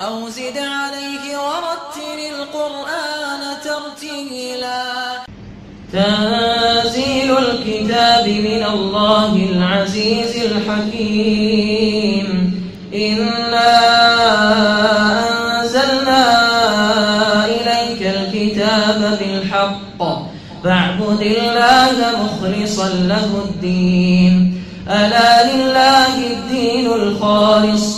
أو زد عليه ورتل القرآن ترتيلا. تنزيل الكتاب من الله العزيز الحكيم. إنا أنزلنا إليك الكتاب بالحق. فاعبد الله مخلصا له الدين. ألا لله الدين الخالص.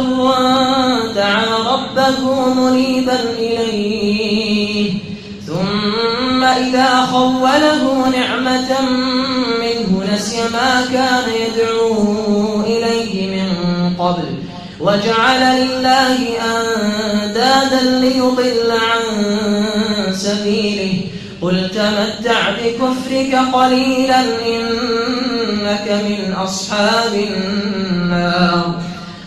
الإنسان ضر دعا ربه منيبا إليه ثم إذا خوله نعمة منه نسي ما كان يدعو إليه من قبل وجعل لله أندادا ليضل عن سبيله قل تمتع بكفرك قليلا إنك من أصحاب النار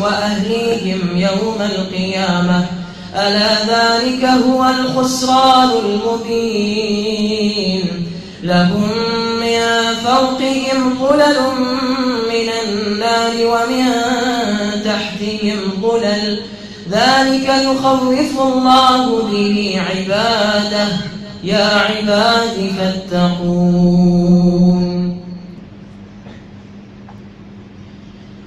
وأهليهم يوم القيامة. ألا ذلك هو الخسران المبين. لهم من فوقهم ظلل من النار ومن تحتهم ظلل. ذلك يخوف الله به عباده. يا عباد فاتقون.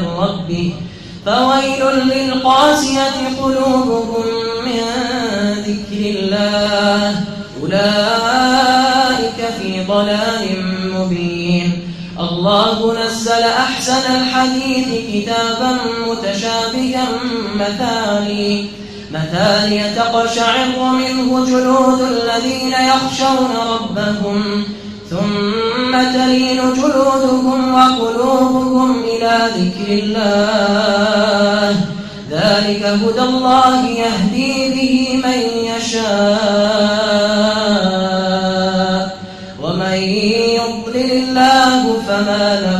من ربه. فويل للقاسية قلوبهم من ذكر الله. أولئك في ضلال مبين. الله نزل أحسن الحديث كتابا متشابها مثاني. مثاني تقشعر منه جلود الذين يخشون ربهم. ثم تلين جلودهم وقلوبهم إلى ذكر الله. ذلك هدى الله يهدي به من يشاء. ومن يضلل الله فما له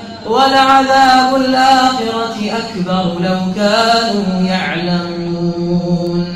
ولعذاب الآخرة أكبر لو كانوا يعلمون.